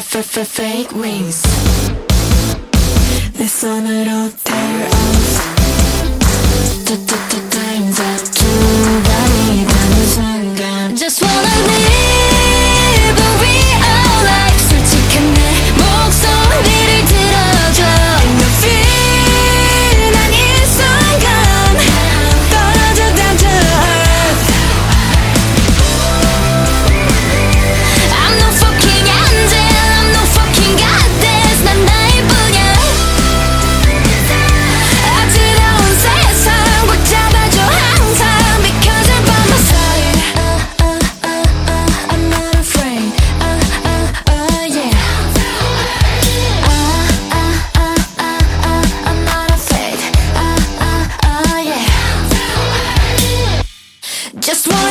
fake wings. 내 손으로 tear off. Time just want